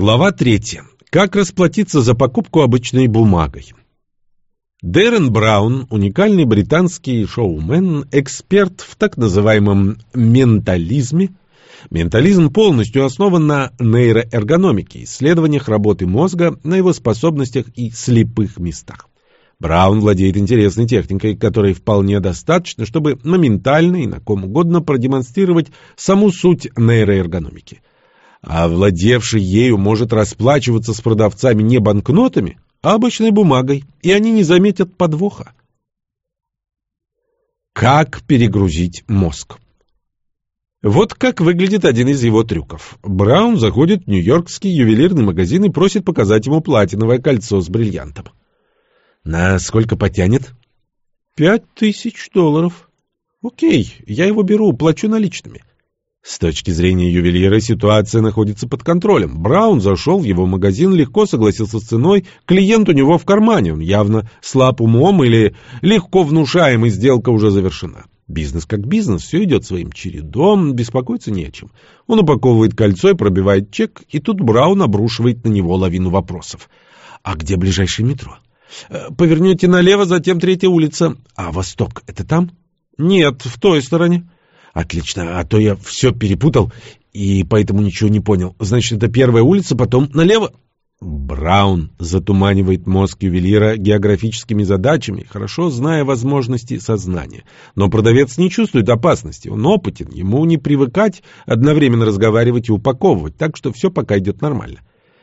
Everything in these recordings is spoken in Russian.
Глава третья. Как расплатиться за покупку обычной бумагой? Дэрен Браун, уникальный британский шоумен, эксперт в так называемом ментализме. Ментализм полностью основан на нейроэргономике, исследованиях работы мозга, на его способностях и слепых местах. Браун владеет интересной техникой, которой вполне достаточно, чтобы моментально и на ком угодно продемонстрировать саму суть нейроэргономики – а владевший ею может расплачиваться с продавцами не банкнотами, а обычной бумагой, и они не заметят подвоха. Как перегрузить мозг? Вот как выглядит один из его трюков. Браун заходит в нью-йоркский ювелирный магазин и просит показать ему платиновое кольцо с бриллиантом. На сколько потянет? Пять тысяч долларов. Окей, я его беру, плачу наличными. С точки зрения ювелира ситуация находится под контролем. Браун зашел в его магазин, легко согласился с ценой, клиент у него в кармане, он явно слаб умом или легко внушаемый, сделка уже завершена. Бизнес как бизнес, все идет своим чередом, беспокоиться не о чем. Он упаковывает кольцо и пробивает чек, и тут Браун обрушивает на него лавину вопросов. «А где ближайшее метро?» «Э, «Повернете налево, затем третья улица. А восток — это там?» «Нет, в той стороне». Отлично, а то я все перепутал и поэтому ничего не понял. Значит, это первая улица, потом налево. Браун затуманивает мозг ювелира географическими задачами, хорошо зная возможности сознания. Но продавец не чувствует опасности, он опытен, ему не привыкать одновременно разговаривать и упаковывать, так что все пока идет нормально.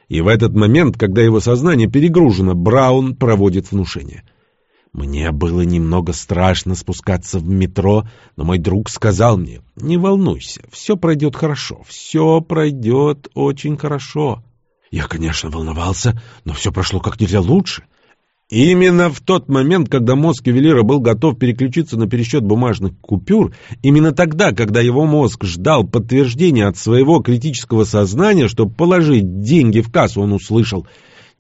И в этот момент, когда его сознание перегружено, Браун проводит внушение – мне было немного страшно спускаться в метро, но мой друг сказал мне, не волнуйся, все пройдет хорошо, все пройдет очень хорошо. Я, конечно, волновался, но все прошло как нельзя лучше. именно в тот момент, когда мозг ювелира был готов переключиться на пересчет бумажных купюр, именно тогда, когда его мозг ждал подтверждения от своего критического сознания, чтобы положить деньги в кассу, он услышал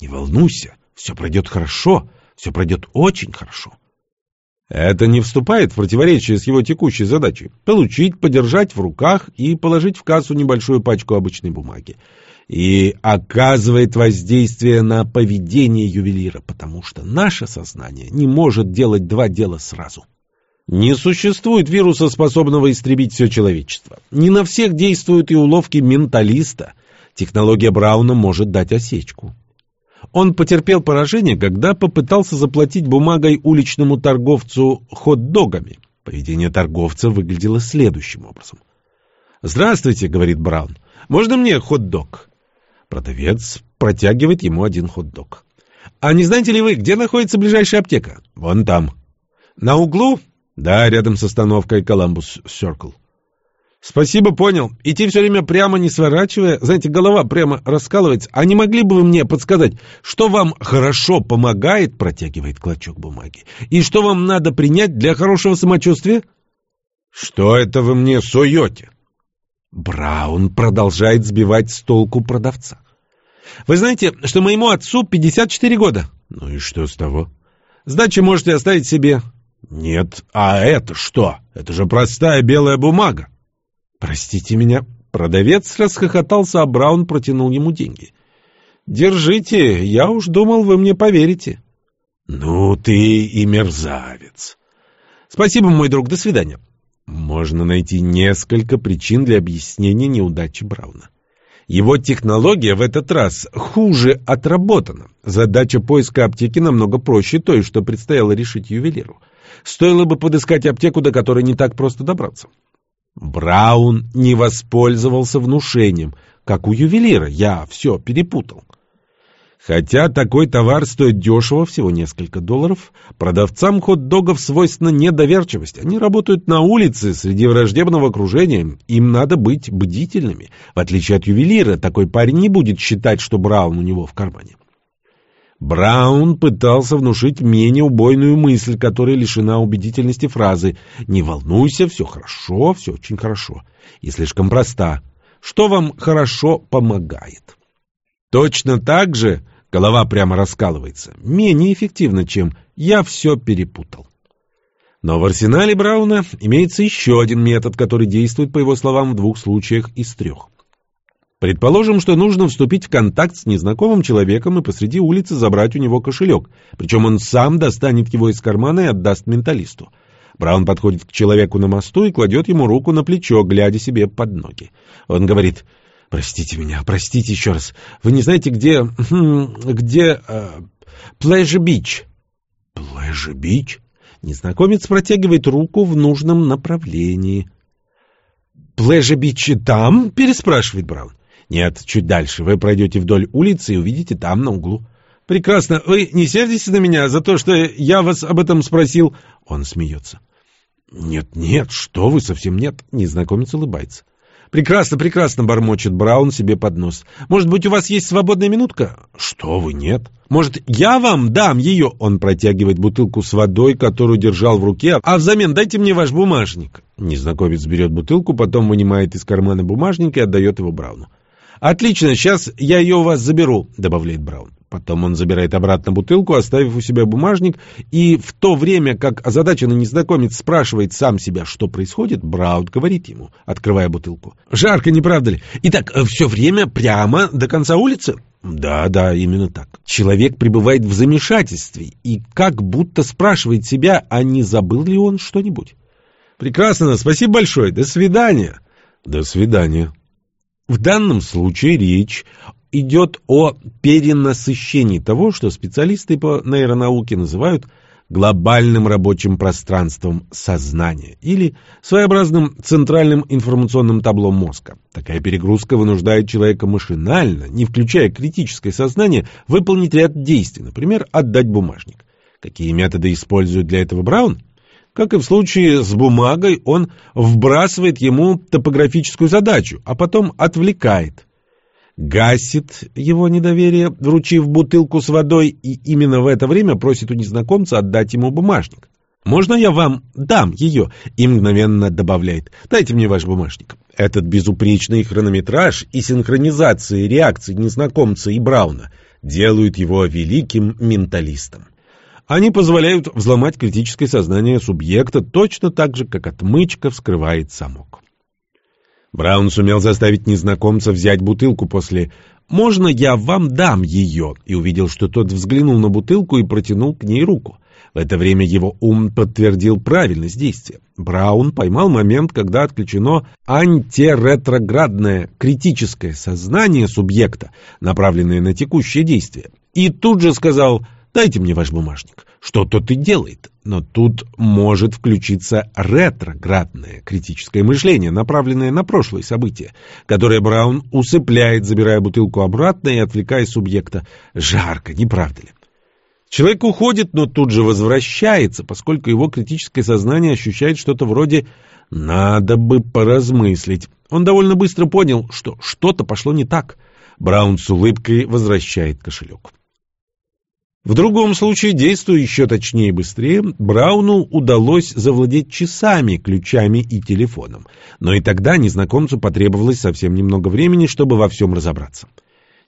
«Не волнуйся, все пройдет хорошо, все пройдет очень хорошо. Это не вступает в противоречие с его текущей задачей – получить, подержать в руках и положить в кассу небольшую пачку обычной бумаги. И оказывает воздействие на поведение ювелира, потому что наше сознание не может делать два дела сразу. Не существует вируса, способного истребить все человечество. Не на всех действуют и уловки менталиста. Технология Брауна может дать осечку. Он потерпел поражение, когда попытался заплатить бумагой уличному торговцу хот-догами. Поведение торговца выглядело следующим образом. «Здравствуйте», — говорит Браун, — «можно мне хот-дог?» Продавец протягивает ему один хот-дог. «А не знаете ли вы, где находится ближайшая аптека?» «Вон там». «На углу?» «Да, рядом с остановкой Коламбус Сёркл». Спасибо, понял. Идти все время прямо не сворачивая, знаете, голова прямо раскалывается. А не могли бы вы мне подсказать, что вам хорошо помогает, протягивает клочок бумаги, и что вам надо принять для хорошего самочувствия? Что это вы мне суете? Браун продолжает сбивать с толку продавца. Вы знаете, что моему отцу 54 года. Ну и что с того? Сдачи можете оставить себе. Нет, а это что? Это же простая белая бумага. «Простите меня». Продавец расхохотался, а Браун протянул ему деньги. «Держите, я уж думал, вы мне поверите». «Ну ты и мерзавец». «Спасибо, мой друг, до свидания». Можно найти несколько причин для объяснения неудачи Брауна. Его технология в этот раз хуже отработана. Задача поиска аптеки намного проще той, что предстояло решить ювелиру. Стоило бы подыскать аптеку, до которой не так просто добраться. Браун не воспользовался внушением, как у ювелира, я все перепутал. Хотя такой товар стоит дешево, всего несколько долларов, продавцам хот-догов свойственна недоверчивость. Они работают на улице, среди враждебного окружения. Им надо быть бдительными. В отличие от ювелира, такой парень не будет считать, что Браун у него в кармане. Браун пытался внушить менее убойную мысль, которая лишена убедительности фразы «Не волнуйся, все хорошо, все очень хорошо» и слишком проста. Что вам хорошо помогает? Точно так же голова прямо раскалывается, менее эффективно, чем «я все перепутал». Но в арсенале Брауна имеется еще один метод, который действует, по его словам, в двух случаях из трех. Предположим, что нужно вступить в контакт с незнакомым человеком и посреди улицы забрать у него кошелек. Причем он сам достанет его из кармана и отдаст менталисту. Браун подходит к человеку на мосту и кладет ему руку на плечо, глядя себе под ноги. Он говорит, «Простите меня, простите еще раз. Вы не знаете, где... Где... Плэжи-Бич?» «Плэжи-Бич?» Незнакомец протягивает руку в нужном направлении. «Плэжи-Бич там?» — переспрашивает Браун. «Нет, чуть дальше. Вы пройдете вдоль улицы и увидите там на углу». «Прекрасно. Вы не сердитесь на меня за то, что я вас об этом спросил?» Он смеется. «Нет, нет, что вы, совсем нет». Незнакомец улыбается. «Прекрасно, прекрасно», — бормочет Браун себе под нос. «Может быть, у вас есть свободная минутка?» «Что вы, нет». «Может, я вам дам ее?» Он протягивает бутылку с водой, которую держал в руке. «А взамен дайте мне ваш бумажник». Незнакомец берет бутылку, потом вынимает из кармана бумажник и отдает его Брауну. «Отлично, сейчас я ее у вас заберу», — добавляет Браун. Потом он забирает обратно бутылку, оставив у себя бумажник, и в то время, как озадаченный незнакомец спрашивает сам себя, что происходит, Браун говорит ему, открывая бутылку. «Жарко, не правда ли? Итак, все время прямо до конца улицы?» Да, да, именно так. Человек пребывает в замешательстве и как будто спрашивает себя, а не забыл ли он что-нибудь. Прекрасно, спасибо большое. До свидания. До свидания. В данном случае речь идет о перенасыщении того, что специалисты по нейронауке называют глобальным рабочим пространством сознания или своеобразным центральным информационным табло мозга. Такая перегрузка вынуждает человека машинально, не включая критическое сознание, выполнить ряд действий, например, отдать бумажник. Какие методы использует для этого Браун? Как и в случае с бумагой, он вбрасывает ему топографическую задачу, а потом отвлекает. Гасит его недоверие, вручив бутылку с водой, и именно в это время просит у незнакомца отдать ему бумажник. «Можно я вам дам ее?» И мгновенно добавляет «Дайте мне ваш бумажник». Этот безупречный хронометраж и синхронизация реакций незнакомца и Брауна делают его великим менталистом. Они позволяют взломать критическое сознание субъекта точно так же, как отмычка вскрывает замок. Браун сумел заставить незнакомца взять бутылку после «Можно я вам дам ее?» и увидел, что тот взглянул на бутылку и протянул к ней руку. В это время его ум подтвердил правильность действия. Браун поймал момент, когда отключено антиретроградное критическое сознание субъекта, направленное на текущее действие, и тут же сказал Дайте мне ваш бумажник. Что-то ты делает. Но тут может включиться ретроградное критическое мышление, направленное на прошлые события, которое Браун усыпляет, забирая бутылку обратно и отвлекая субъекта. Жарко, не правда ли? Человек уходит, но тут же возвращается, поскольку его критическое сознание ощущает что-то вроде «надо бы поразмыслить». Он довольно быстро понял, что что-то пошло не так. Браун с улыбкой возвращает кошелек. В другом случае, действуя еще точнее и быстрее, Брауну удалось завладеть часами, ключами и телефоном. Но и тогда незнакомцу потребовалось совсем немного времени, чтобы во всем разобраться.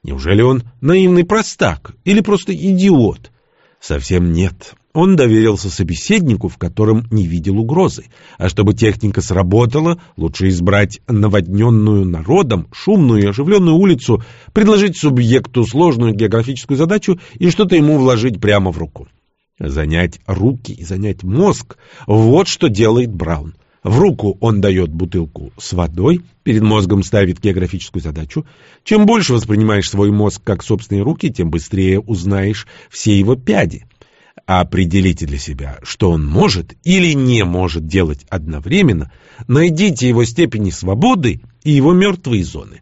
Неужели он наивный простак или просто идиот? Совсем нет. Он доверился собеседнику, в котором не видел угрозы. А чтобы техника сработала, лучше избрать наводненную народом, шумную и оживленную улицу, предложить субъекту сложную географическую задачу и что-то ему вложить прямо в руку. Занять руки и занять мозг – вот что делает Браун. В руку он дает бутылку с водой, перед мозгом ставит географическую задачу. Чем больше воспринимаешь свой мозг как собственные руки, тем быстрее узнаешь все его пяди – Определите для себя, что он может или не может делать одновременно, найдите его степени свободы и его мертвые зоны.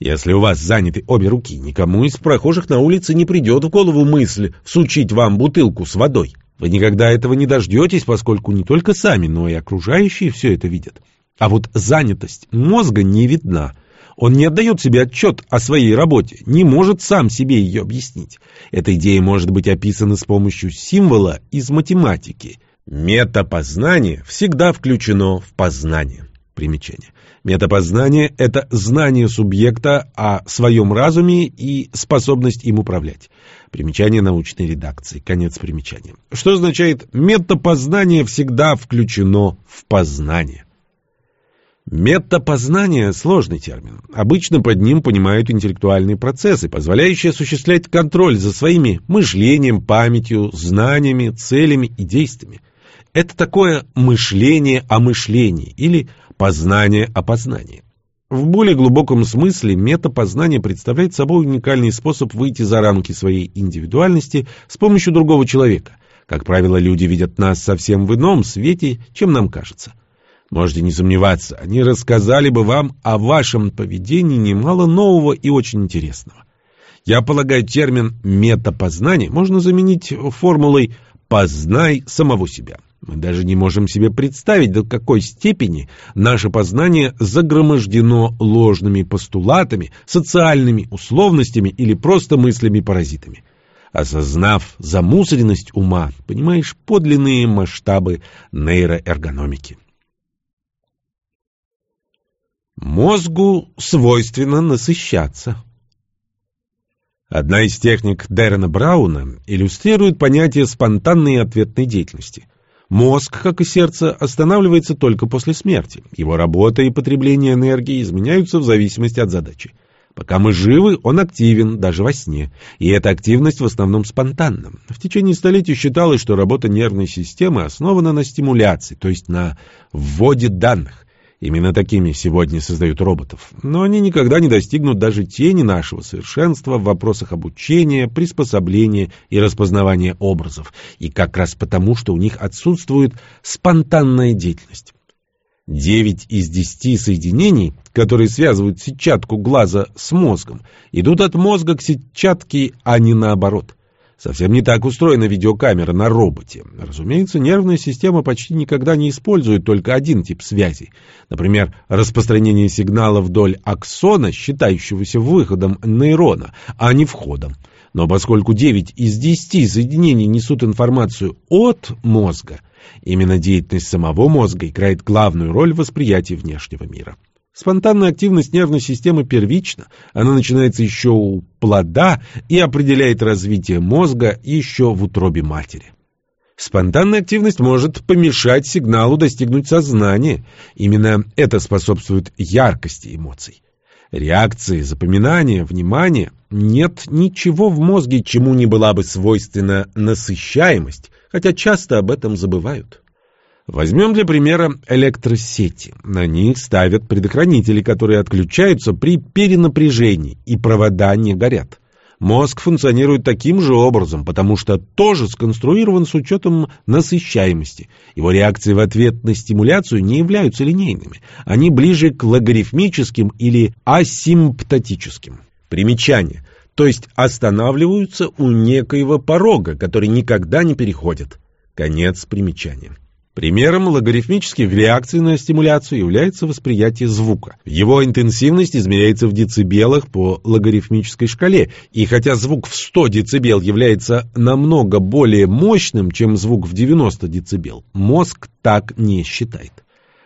Если у вас заняты обе руки, никому из прохожих на улице не придет в голову мысль всучить вам бутылку с водой. Вы никогда этого не дождетесь, поскольку не только сами, но и окружающие все это видят. А вот занятость мозга не видна – он не отдает себе отчет о своей работе, не может сам себе ее объяснить. Эта идея может быть описана с помощью символа из математики. Метапознание всегда включено в познание. Примечание. Метапознание – это знание субъекта о своем разуме и способность им управлять. Примечание научной редакции. Конец примечания. Что означает «метапознание всегда включено в познание»? Метапознание – сложный термин. Обычно под ним понимают интеллектуальные процессы, позволяющие осуществлять контроль за своими мышлением, памятью, знаниями, целями и действиями. Это такое мышление о мышлении или познание о познании. В более глубоком смысле метапознание представляет собой уникальный способ выйти за рамки своей индивидуальности с помощью другого человека. Как правило, люди видят нас совсем в ином свете, чем нам кажется. Можете не сомневаться, они рассказали бы вам о вашем поведении немало нового и очень интересного. Я полагаю, термин «метапознание» можно заменить формулой «познай самого себя». Мы даже не можем себе представить, до какой степени наше познание загромождено ложными постулатами, социальными условностями или просто мыслями-паразитами. Осознав замусоренность ума, понимаешь подлинные масштабы нейроэргономики. Мозгу свойственно насыщаться. Одна из техник Дэрена Брауна иллюстрирует понятие спонтанной ответной деятельности. Мозг, как и сердце, останавливается только после смерти. Его работа и потребление энергии изменяются в зависимости от задачи. Пока мы живы, он активен, даже во сне. И эта активность в основном спонтанна. В течение столетий считалось, что работа нервной системы основана на стимуляции, то есть на вводе данных. Именно такими сегодня создают роботов. Но они никогда не достигнут даже тени нашего совершенства в вопросах обучения, приспособления и распознавания образов. И как раз потому, что у них отсутствует спонтанная деятельность. Девять из десяти соединений, которые связывают сетчатку глаза с мозгом, идут от мозга к сетчатке, а не наоборот. Совсем не так устроена видеокамера на роботе. Разумеется, нервная система почти никогда не использует только один тип связи. Например, распространение сигнала вдоль аксона, считающегося выходом нейрона, а не входом. Но поскольку 9 из 10 соединений несут информацию от мозга, именно деятельность самого мозга играет главную роль в восприятии внешнего мира. Спонтанная активность нервной системы первична, она начинается еще у плода и определяет развитие мозга еще в утробе матери. Спонтанная активность может помешать сигналу достигнуть сознания. Именно это способствует яркости эмоций. Реакции, запоминания, внимания – нет ничего в мозге, чему не была бы свойственна насыщаемость, хотя часто об этом забывают. Возьмем для примера электросети. На них ставят предохранители, которые отключаются при перенапряжении, и провода не горят. Мозг функционирует таким же образом, потому что тоже сконструирован с учетом насыщаемости. Его реакции в ответ на стимуляцию не являются линейными. Они ближе к логарифмическим или асимптотическим. Примечание. То есть останавливаются у некоего порога, который никогда не переходит. Конец примечания. Примером логарифмических реакций на стимуляцию является восприятие звука. Его интенсивность измеряется в децибелах по логарифмической шкале, и хотя звук в 100 децибел является намного более мощным, чем звук в 90 децибел, мозг так не считает.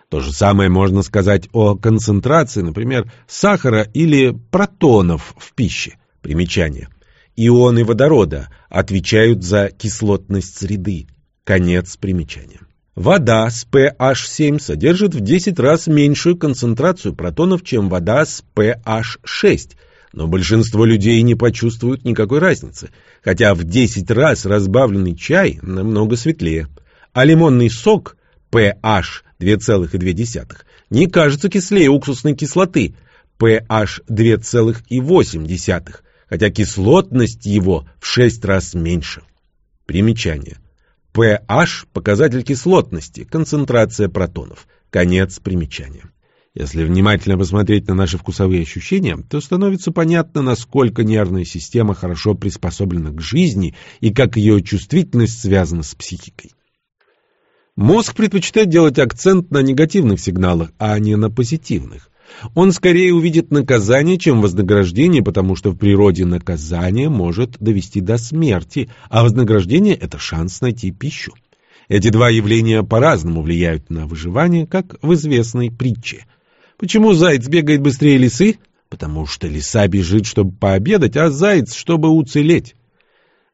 То же самое можно сказать о концентрации, например, сахара или протонов в пище. Примечание. Ионы водорода отвечают за кислотность среды. Конец примечания. Вода с pH 7 содержит в 10 раз меньшую концентрацию протонов, чем вода с pH 6, но большинство людей не почувствуют никакой разницы, хотя в 10 раз разбавленный чай намного светлее. А лимонный сок pH 2,2 не кажется кислее уксусной кислоты pH 2,8, хотя кислотность его в 6 раз меньше. Примечание pH – показатель кислотности, концентрация протонов. Конец примечания. Если внимательно посмотреть на наши вкусовые ощущения, то становится понятно, насколько нервная система хорошо приспособлена к жизни и как ее чувствительность связана с психикой. Мозг предпочитает делать акцент на негативных сигналах, а не на позитивных. Он скорее увидит наказание, чем вознаграждение, потому что в природе наказание может довести до смерти, а вознаграждение – это шанс найти пищу. Эти два явления по-разному влияют на выживание, как в известной притче. Почему заяц бегает быстрее лисы? Потому что лиса бежит, чтобы пообедать, а заяц, чтобы уцелеть.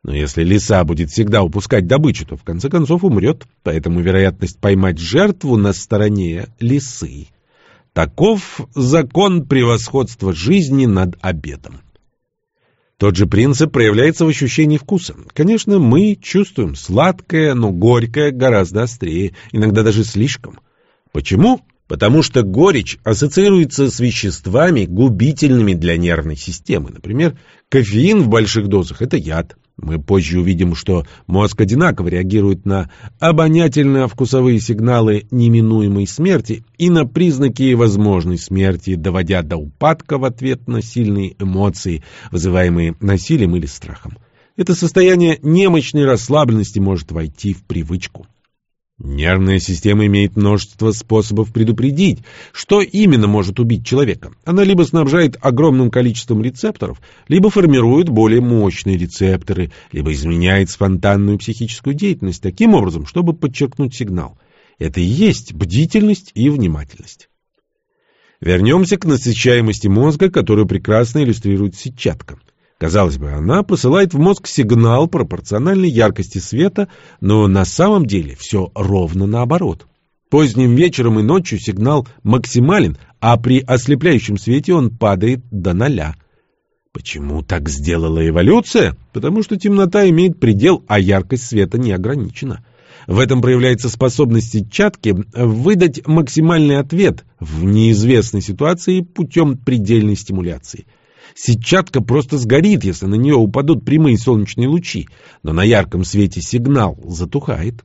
Но если лиса будет всегда упускать добычу, то в конце концов умрет, поэтому вероятность поймать жертву на стороне лисы. Таков закон превосходства жизни над обедом. Тот же принцип проявляется в ощущении вкуса. Конечно, мы чувствуем сладкое, но горькое гораздо острее, иногда даже слишком. Почему? Потому что горечь ассоциируется с веществами, губительными для нервной системы. Например, кофеин в больших дозах – это яд. Мы позже увидим, что мозг одинаково реагирует на обонятельно-вкусовые сигналы неминуемой смерти и на признаки возможной смерти, доводя до упадка в ответ на сильные эмоции, вызываемые насилием или страхом. Это состояние немощной расслабленности может войти в привычку. Нервная система имеет множество способов предупредить, что именно может убить человека. Она либо снабжает огромным количеством рецепторов, либо формирует более мощные рецепторы, либо изменяет спонтанную психическую деятельность таким образом, чтобы подчеркнуть сигнал. Это и есть бдительность и внимательность. Вернемся к насыщаемости мозга, которую прекрасно иллюстрирует сетчатка. Казалось бы, она посылает в мозг сигнал пропорциональной яркости света, но на самом деле все ровно наоборот. Поздним вечером и ночью сигнал максимален, а при ослепляющем свете он падает до ноля. Почему так сделала эволюция? Потому что темнота имеет предел, а яркость света не ограничена. В этом проявляется способность сетчатки выдать максимальный ответ в неизвестной ситуации путем предельной стимуляции – Сетчатка просто сгорит, если на нее упадут прямые солнечные лучи, но на ярком свете сигнал затухает.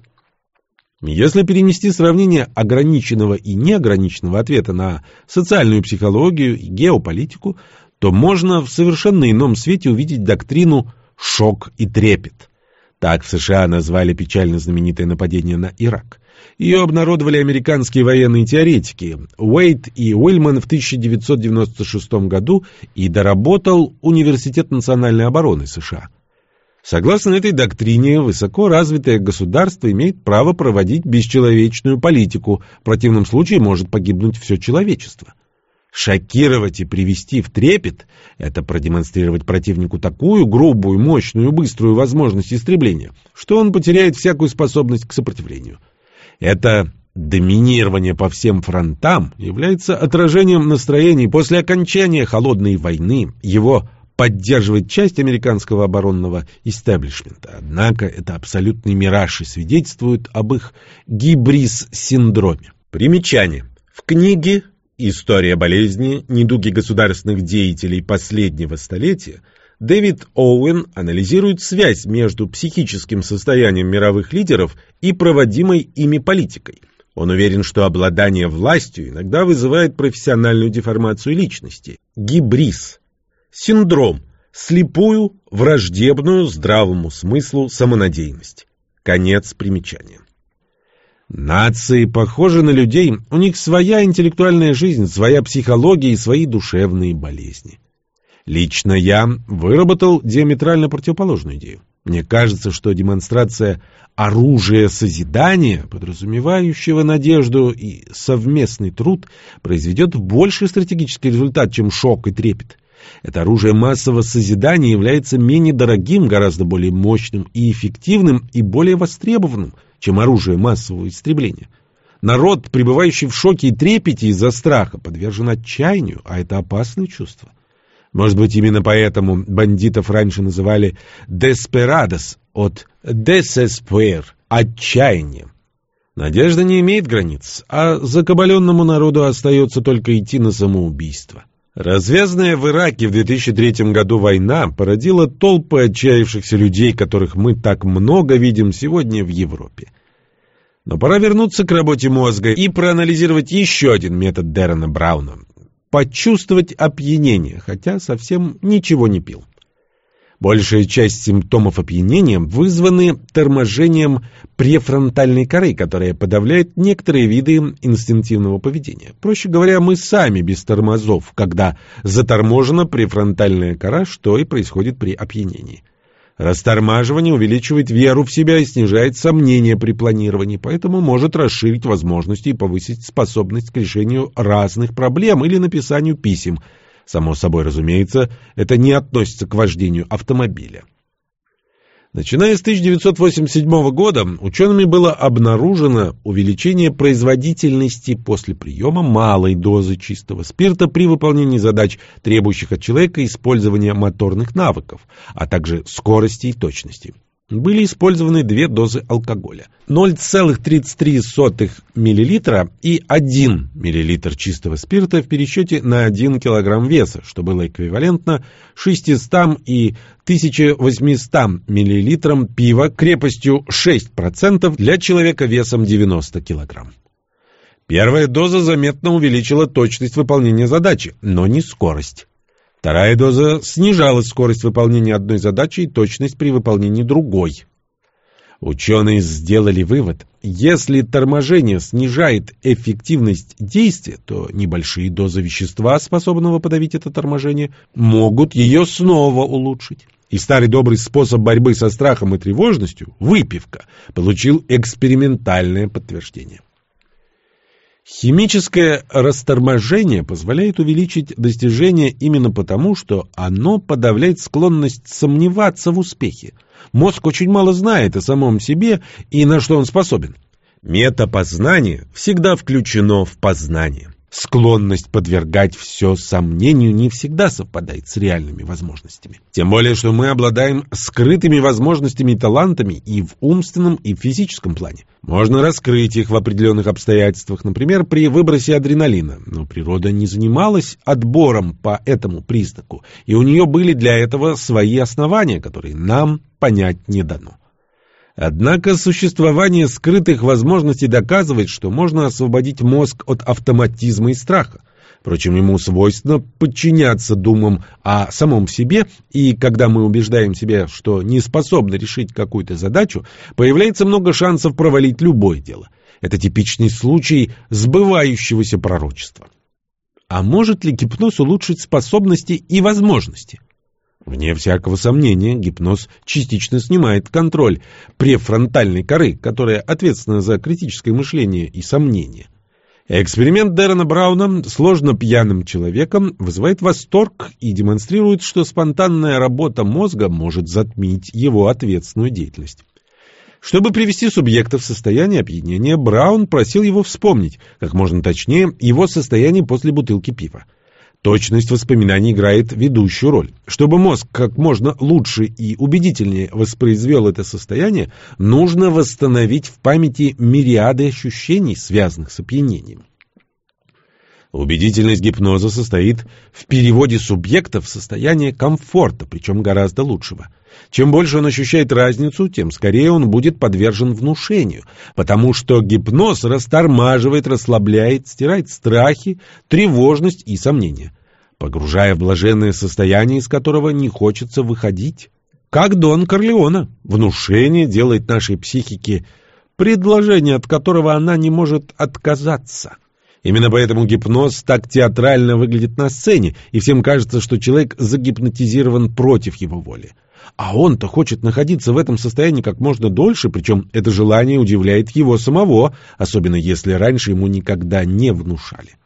Если перенести сравнение ограниченного и неограниченного ответа на социальную психологию и геополитику, то можно в совершенно ином свете увидеть доктрину «шок и трепет». Так в США назвали печально знаменитое нападение на Ирак. Ее обнародовали американские военные теоретики Уэйт и Уильман в 1996 году и доработал Университет национальной обороны США. Согласно этой доктрине, высоко развитое государство имеет право проводить бесчеловечную политику, в противном случае может погибнуть все человечество. Шокировать и привести в трепет – это продемонстрировать противнику такую грубую, мощную, быструю возможность истребления, что он потеряет всякую способность к сопротивлению – это доминирование по всем фронтам является отражением настроений после окончания холодной войны. Его поддерживает часть американского оборонного истеблишмента. Однако это абсолютный мираж и свидетельствует об их гибрис-синдроме. Примечание. В книге «История болезни. Недуги государственных деятелей последнего столетия» Дэвид Оуэн анализирует связь между психическим состоянием мировых лидеров и проводимой ими политикой. Он уверен, что обладание властью иногда вызывает профессиональную деформацию личности. Гибрис. Синдром. Слепую, враждебную здравому смыслу самонадеянность. Конец примечания. Нации похожи на людей, у них своя интеллектуальная жизнь, своя психология и свои душевные болезни. Лично я выработал диаметрально противоположную идею. Мне кажется, что демонстрация оружия созидания, подразумевающего надежду и совместный труд, произведет больший стратегический результат, чем шок и трепет. Это оружие массового созидания является менее дорогим, гораздо более мощным и эффективным и более востребованным, чем оружие массового истребления. Народ, пребывающий в шоке и трепете из-за страха, подвержен отчаянию, а это опасное чувство. Может быть, именно поэтому бандитов раньше называли «деспирадос» от «desesper» — «отчаяние». Надежда не имеет границ, а закабаленному народу остается только идти на самоубийство. Развязанная в Ираке в 2003 году война породила толпы отчаявшихся людей, которых мы так много видим сегодня в Европе. Но пора вернуться к работе мозга и проанализировать еще один метод Дэрона Брауна почувствовать опьянение, хотя совсем ничего не пил. Большая часть симптомов опьянения вызваны торможением префронтальной коры, которая подавляет некоторые виды инстинктивного поведения. Проще говоря, мы сами без тормозов, когда заторможена префронтальная кора, что и происходит при опьянении. Растормаживание увеличивает веру в себя и снижает сомнения при планировании, поэтому может расширить возможности и повысить способность к решению разных проблем или написанию писем. Само собой разумеется, это не относится к вождению автомобиля. Начиная с 1987 года учеными было обнаружено увеличение производительности после приема малой дозы чистого спирта при выполнении задач, требующих от человека использования моторных навыков, а также скорости и точности были использованы две дозы алкоголя. 0,33 мл и 1 мл чистого спирта в пересчете на 1 кг веса, что было эквивалентно 600 и 1800 мл пива крепостью 6% для человека весом 90 кг. Первая доза заметно увеличила точность выполнения задачи, но не скорость. Вторая доза снижала скорость выполнения одной задачи и точность при выполнении другой. Ученые сделали вывод, если торможение снижает эффективность действия, то небольшие дозы вещества, способного подавить это торможение, могут ее снова улучшить. И старый добрый способ борьбы со страхом и тревожностью, выпивка, получил экспериментальное подтверждение. Химическое расторможение позволяет увеличить достижение именно потому, что оно подавляет склонность сомневаться в успехе. Мозг очень мало знает о самом себе и на что он способен. Метапознание всегда включено в познание. Склонность подвергать все сомнению не всегда совпадает с реальными возможностями. Тем более, что мы обладаем скрытыми возможностями и талантами и в умственном, и в физическом плане. Можно раскрыть их в определенных обстоятельствах, например, при выбросе адреналина. Но природа не занималась отбором по этому признаку, и у нее были для этого свои основания, которые нам понять не дано. Однако существование скрытых возможностей доказывает, что можно освободить мозг от автоматизма и страха. Впрочем, ему свойственно подчиняться думам о самом себе, и когда мы убеждаем себя, что не способны решить какую-то задачу, появляется много шансов провалить любое дело. Это типичный случай сбывающегося пророчества. А может ли гипноз улучшить способности и возможности? Вне всякого сомнения, гипноз частично снимает контроль префронтальной коры, которая ответственна за критическое мышление и сомнение. Эксперимент Дэрона Брауна сложно пьяным человеком вызывает восторг и демонстрирует, что спонтанная работа мозга может затмить его ответственную деятельность. Чтобы привести субъекта в состояние опьянения, Браун просил его вспомнить, как можно точнее, его состояние после бутылки пива. Точность воспоминаний играет ведущую роль. Чтобы мозг как можно лучше и убедительнее воспроизвел это состояние, нужно восстановить в памяти мириады ощущений, связанных с опьянением. Убедительность гипноза состоит в переводе субъекта в состояние комфорта, причем гораздо лучшего. Чем больше он ощущает разницу, тем скорее он будет подвержен внушению, потому что гипноз растормаживает, расслабляет, стирает страхи, тревожность и сомнения, погружая в блаженное состояние, из которого не хочется выходить. Как Дон Корлеона, внушение делает нашей психике предложение, от которого она не может отказаться. Именно поэтому гипноз так театрально выглядит на сцене, и всем кажется, что человек загипнотизирован против его воли. А он-то хочет находиться в этом состоянии как можно дольше, причем это желание удивляет его самого, особенно если раньше ему никогда не внушали.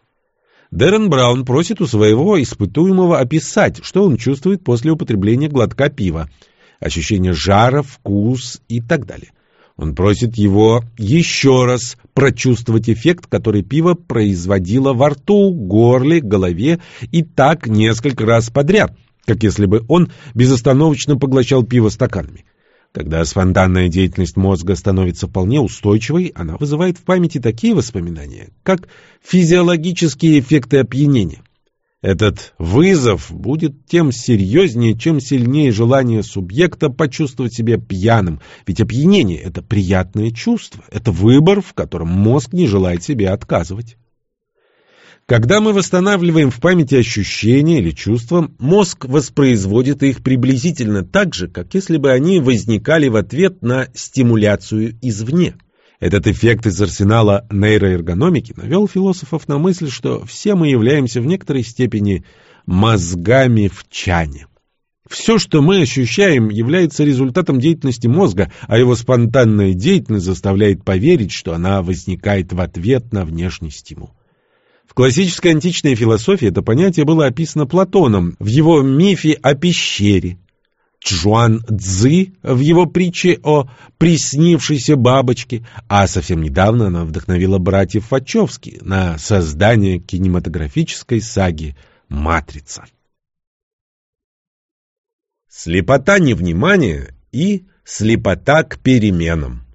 Дэрен Браун просит у своего испытуемого описать, что он чувствует после употребления глотка пива. Ощущение жара, вкус и так далее. Он просит его еще раз прочувствовать эффект, который пиво производило во рту, горле, голове и так несколько раз подряд – как если бы он безостановочно поглощал пиво стаканами. Когда спонтанная деятельность мозга становится вполне устойчивой, она вызывает в памяти такие воспоминания, как физиологические эффекты опьянения. Этот вызов будет тем серьезнее, чем сильнее желание субъекта почувствовать себя пьяным, ведь опьянение – это приятное чувство, это выбор, в котором мозг не желает себе отказывать. Когда мы восстанавливаем в памяти ощущения или чувства, мозг воспроизводит их приблизительно так же, как если бы они возникали в ответ на стимуляцию извне. Этот эффект из арсенала нейроэргономики навел философов на мысль, что все мы являемся в некоторой степени мозгами в чане. Все, что мы ощущаем, является результатом деятельности мозга, а его спонтанная деятельность заставляет поверить, что она возникает в ответ на внешний стимул. В классической античной философии это понятие было описано Платоном в его мифе о пещере. Чжуан Цзы в его притче о приснившейся бабочке, а совсем недавно она вдохновила братьев Вачовски на создание кинематографической саги «Матрица». Слепота невнимания и слепота к переменам.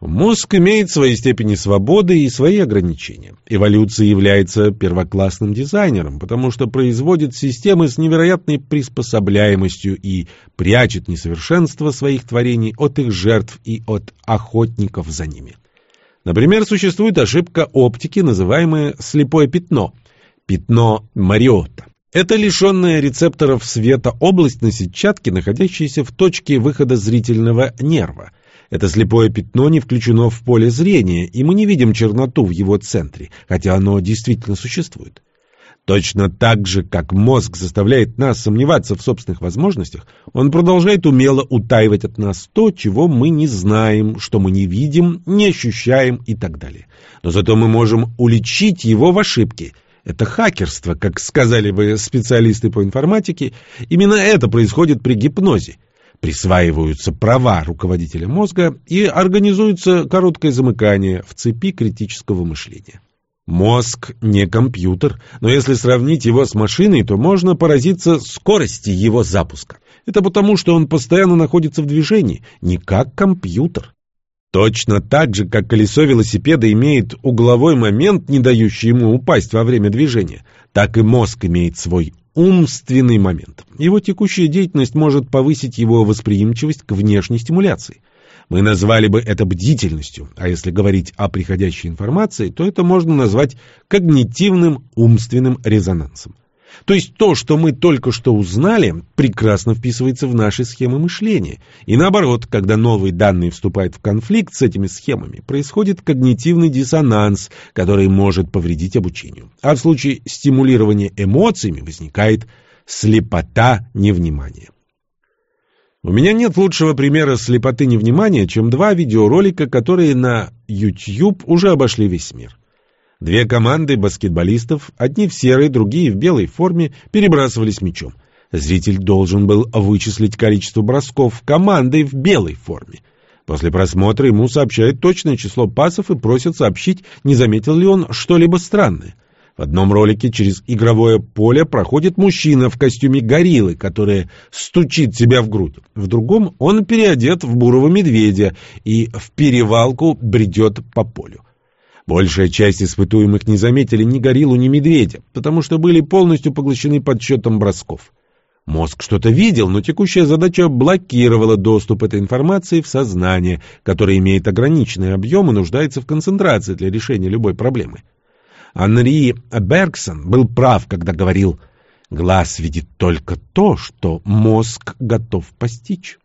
Мозг имеет свои степени свободы и свои ограничения. Эволюция является первоклассным дизайнером, потому что производит системы с невероятной приспособляемостью и прячет несовершенство своих творений от их жертв и от охотников за ними. Например, существует ошибка оптики, называемая слепое пятно, пятно Мариотта. Это лишенная рецепторов света область на сетчатке, находящаяся в точке выхода зрительного нерва – это слепое пятно не включено в поле зрения, и мы не видим черноту в его центре, хотя оно действительно существует. Точно так же, как мозг заставляет нас сомневаться в собственных возможностях, он продолжает умело утаивать от нас то, чего мы не знаем, что мы не видим, не ощущаем и так далее. Но зато мы можем уличить его в ошибке. Это хакерство, как сказали бы специалисты по информатике. Именно это происходит при гипнозе присваиваются права руководителя мозга и организуется короткое замыкание в цепи критического мышления. Мозг не компьютер, но если сравнить его с машиной, то можно поразиться скорости его запуска. Это потому, что он постоянно находится в движении, не как компьютер. Точно так же, как колесо велосипеда имеет угловой момент, не дающий ему упасть во время движения, так и мозг имеет свой умственный момент. Его текущая деятельность может повысить его восприимчивость к внешней стимуляции. Мы назвали бы это бдительностью, а если говорить о приходящей информации, то это можно назвать когнитивным умственным резонансом. То есть то, что мы только что узнали, прекрасно вписывается в наши схемы мышления. И наоборот, когда новые данные вступают в конфликт с этими схемами, происходит когнитивный диссонанс, который может повредить обучению. А в случае стимулирования эмоциями возникает слепота невнимания. У меня нет лучшего примера слепоты невнимания, чем два видеоролика, которые на YouTube уже обошли весь мир. Две команды баскетболистов, одни в серой, другие в белой форме, перебрасывались мячом. Зритель должен был вычислить количество бросков команды в белой форме. После просмотра ему сообщают точное число пасов и просят сообщить, не заметил ли он что-либо странное. В одном ролике через игровое поле проходит мужчина в костюме гориллы, который стучит себя в грудь. В другом он переодет в бурого медведя и в перевалку бредет по полю. Большая часть испытуемых не заметили ни гориллу, ни медведя, потому что были полностью поглощены подсчетом бросков. Мозг что-то видел, но текущая задача блокировала доступ этой информации в сознание, которое имеет ограниченный объем и нуждается в концентрации для решения любой проблемы. Анри Бергсон был прав, когда говорил «глаз видит только то, что мозг готов постичь».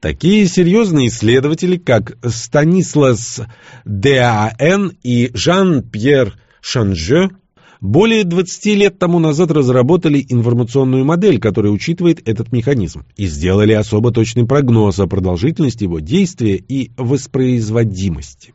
Такие серьезные исследователи, как Станислас Д.А.Н. и Жан-Пьер Шанже, более 20 лет тому назад разработали информационную модель, которая учитывает этот механизм, и сделали особо точный прогноз о продолжительности его действия и воспроизводимости.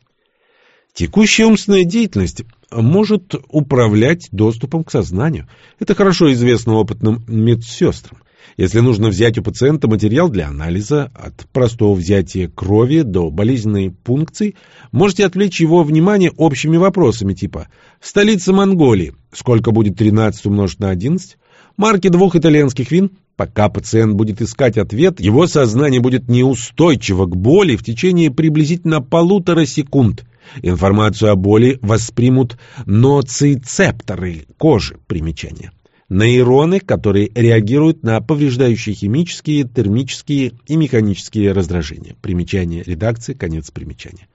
Текущая умственная деятельность может управлять доступом к сознанию. Это хорошо известно опытным медсестрам. Если нужно взять у пациента материал для анализа, от простого взятия крови до болезненной пункции, можете отвлечь его внимание общими вопросами типа «Столица Монголии. Сколько будет 13 умножить на 11?» «Марки двух итальянских вин?» Пока пациент будет искать ответ, его сознание будет неустойчиво к боли в течение приблизительно полутора секунд. Информацию о боли воспримут ноцицепторы кожи. Примечание нейроны, которые реагируют на повреждающие химические, термические и механические раздражения. Примечание редакции, конец примечания.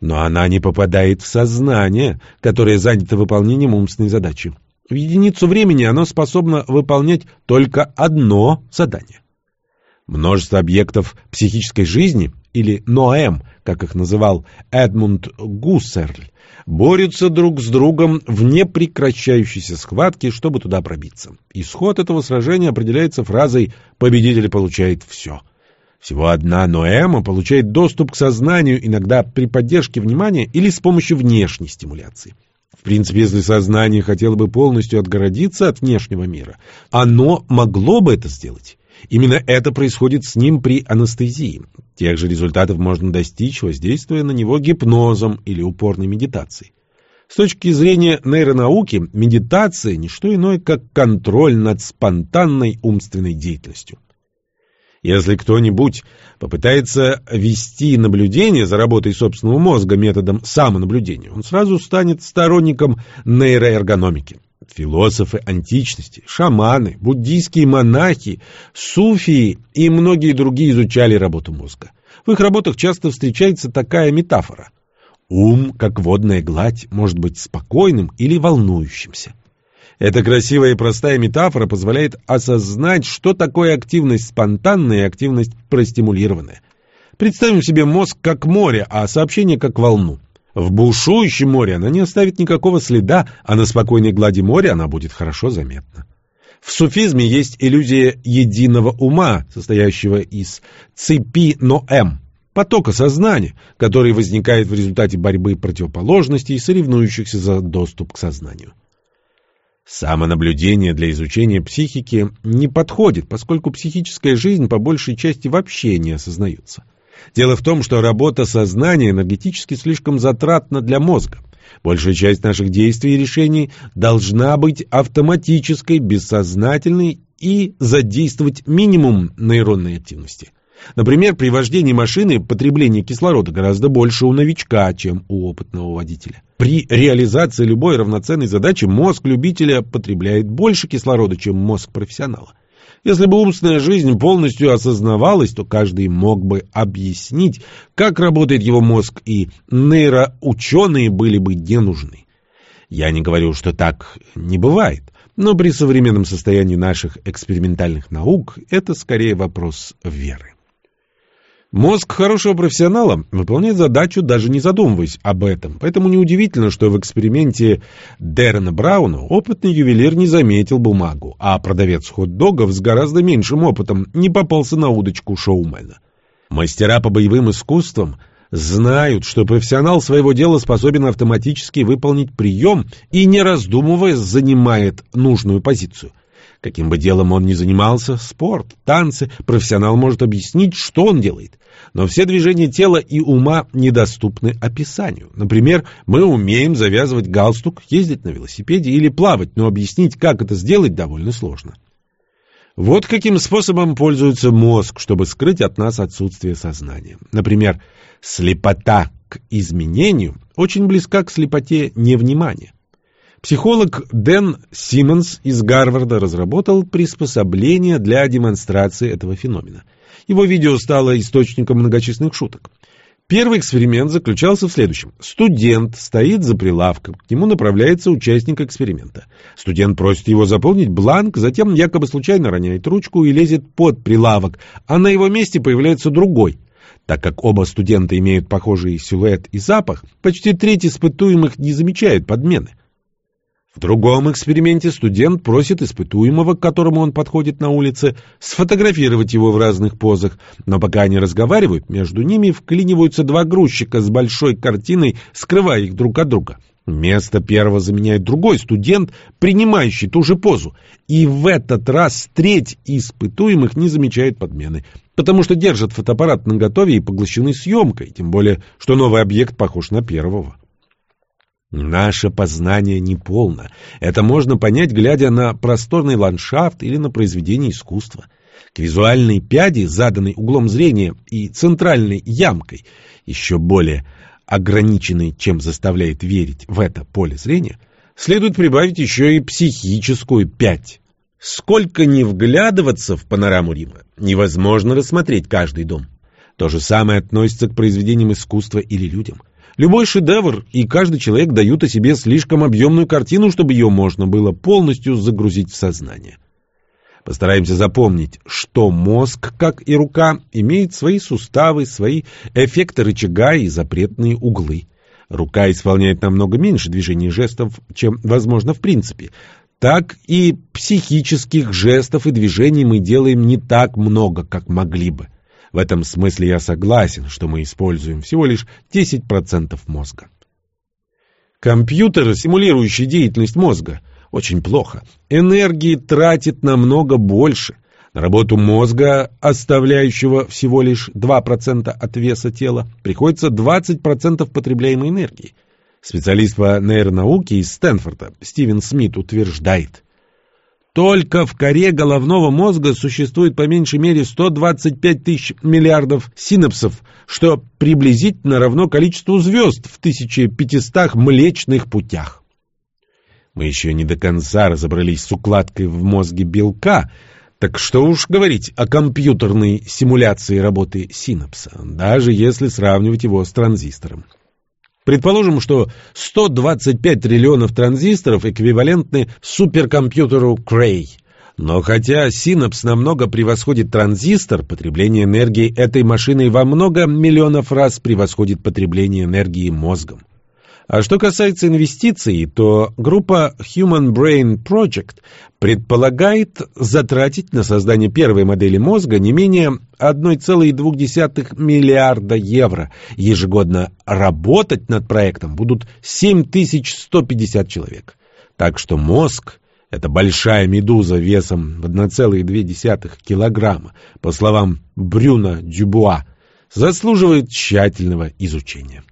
Но она не попадает в сознание, которое занято выполнением умственной задачи. В единицу времени оно способно выполнять только одно задание. Множество объектов психической жизни, или НОЭМ, как их называл Эдмунд Гуссерль, борются друг с другом в непрекращающейся схватке, чтобы туда пробиться. Исход этого сражения определяется фразой «победитель получает все». Всего одна ноэма получает доступ к сознанию иногда при поддержке внимания или с помощью внешней стимуляции. В принципе, если сознание хотело бы полностью отгородиться от внешнего мира, оно могло бы это сделать. Именно это происходит с ним при анестезии. Тех же результатов можно достичь, воздействуя на него гипнозом или упорной медитацией. С точки зрения нейронауки, медитация – не что иное, как контроль над спонтанной умственной деятельностью. Если кто-нибудь попытается вести наблюдение за работой собственного мозга методом самонаблюдения, он сразу станет сторонником нейроэргономики. Философы античности, шаманы, буддийские монахи, суфии и многие другие изучали работу мозга. В их работах часто встречается такая метафора. Ум, как водная гладь, может быть спокойным или волнующимся. Эта красивая и простая метафора позволяет осознать, что такое активность спонтанная и активность простимулированная. Представим себе мозг как море, а сообщение как волну. В бушующем море она не оставит никакого следа, а на спокойной глади моря она будет хорошо заметна. В суфизме есть иллюзия единого ума, состоящего из цепи Ноэм, потока сознания, который возникает в результате борьбы противоположностей, соревнующихся за доступ к сознанию. Самонаблюдение для изучения психики не подходит, поскольку психическая жизнь по большей части вообще не осознается. Дело в том, что работа сознания энергетически слишком затратна для мозга. Большая часть наших действий и решений должна быть автоматической, бессознательной и задействовать минимум нейронной активности. Например, при вождении машины потребление кислорода гораздо больше у новичка, чем у опытного водителя. При реализации любой равноценной задачи мозг любителя потребляет больше кислорода, чем мозг профессионала. Если бы умственная жизнь полностью осознавалась, то каждый мог бы объяснить, как работает его мозг, и нейроученые были бы не нужны. Я не говорю, что так не бывает, но при современном состоянии наших экспериментальных наук это скорее вопрос веры. Мозг хорошего профессионала выполняет задачу, даже не задумываясь об этом. Поэтому неудивительно, что в эксперименте Дэрена Брауна опытный ювелир не заметил бумагу, а продавец хот-догов с гораздо меньшим опытом не попался на удочку шоумена. Мастера по боевым искусствам знают, что профессионал своего дела способен автоматически выполнить прием и, не раздумывая, занимает нужную позицию. Каким бы делом он ни занимался, спорт, танцы, профессионал может объяснить, что он делает. Но все движения тела и ума недоступны описанию. Например, мы умеем завязывать галстук, ездить на велосипеде или плавать, но объяснить, как это сделать, довольно сложно. Вот каким способом пользуется мозг, чтобы скрыть от нас отсутствие сознания. Например, слепота к изменению очень близка к слепоте невнимания. Психолог Дэн Симмонс из Гарварда разработал приспособление для демонстрации этого феномена. Его видео стало источником многочисленных шуток. Первый эксперимент заключался в следующем. Студент стоит за прилавком, к нему направляется участник эксперимента. Студент просит его заполнить бланк, затем якобы случайно роняет ручку и лезет под прилавок, а на его месте появляется другой. Так как оба студента имеют похожий силуэт и запах, почти треть испытуемых не замечают подмены. В другом эксперименте студент просит испытуемого, к которому он подходит на улице, сфотографировать его в разных позах, но пока они разговаривают, между ними вклиниваются два грузчика с большой картиной, скрывая их друг от друга. Место первого заменяет другой студент, принимающий ту же позу. И в этот раз треть испытуемых не замечает подмены, потому что держат фотоаппарат наготове и поглощены съемкой, тем более, что новый объект похож на первого. Наше познание неполно. Это можно понять, глядя на просторный ландшафт или на произведение искусства. К визуальной пяди, заданной углом зрения и центральной ямкой, еще более ограниченной, чем заставляет верить в это поле зрения, следует прибавить еще и психическую пять. Сколько ни вглядываться в панораму Рима, невозможно рассмотреть каждый дом. То же самое относится к произведениям искусства или людям. Любой шедевр и каждый человек дают о себе слишком объемную картину, чтобы ее можно было полностью загрузить в сознание. Постараемся запомнить, что мозг, как и рука, имеет свои суставы, свои эффекты рычага и запретные углы. Рука исполняет намного меньше движений жестов, чем возможно в принципе. Так и психических жестов и движений мы делаем не так много, как могли бы. В этом смысле я согласен, что мы используем всего лишь 10% мозга. Компьютер, симулирующий деятельность мозга, очень плохо. Энергии тратит намного больше. На работу мозга, оставляющего всего лишь 2% от веса тела, приходится 20% потребляемой энергии. Специалист по нейронауке из Стэнфорда Стивен Смит утверждает, только в коре головного мозга существует по меньшей мере 125 тысяч миллиардов синапсов, что приблизительно равно количеству звезд в 1500 млечных путях. Мы еще не до конца разобрались с укладкой в мозге белка, так что уж говорить о компьютерной симуляции работы синапса, даже если сравнивать его с транзистором. Предположим, что 125 триллионов транзисторов эквивалентны суперкомпьютеру Cray. Но хотя синапс намного превосходит транзистор, потребление энергии этой машиной во много миллионов раз превосходит потребление энергии мозгом. А что касается инвестиций, то группа Human Brain Project предполагает затратить на создание первой модели мозга не менее 1,2 миллиарда евро. Ежегодно работать над проектом будут 7150 человек. Так что мозг – это большая медуза весом в 1,2 килограмма, по словам Брюна Дюбуа, заслуживает тщательного изучения.